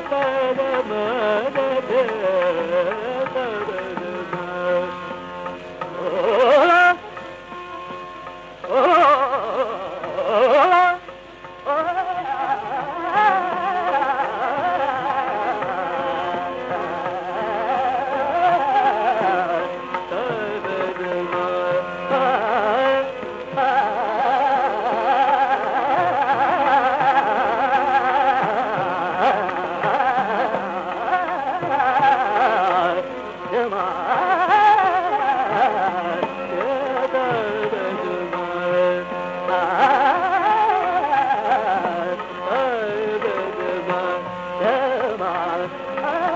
Ah Ah, ah.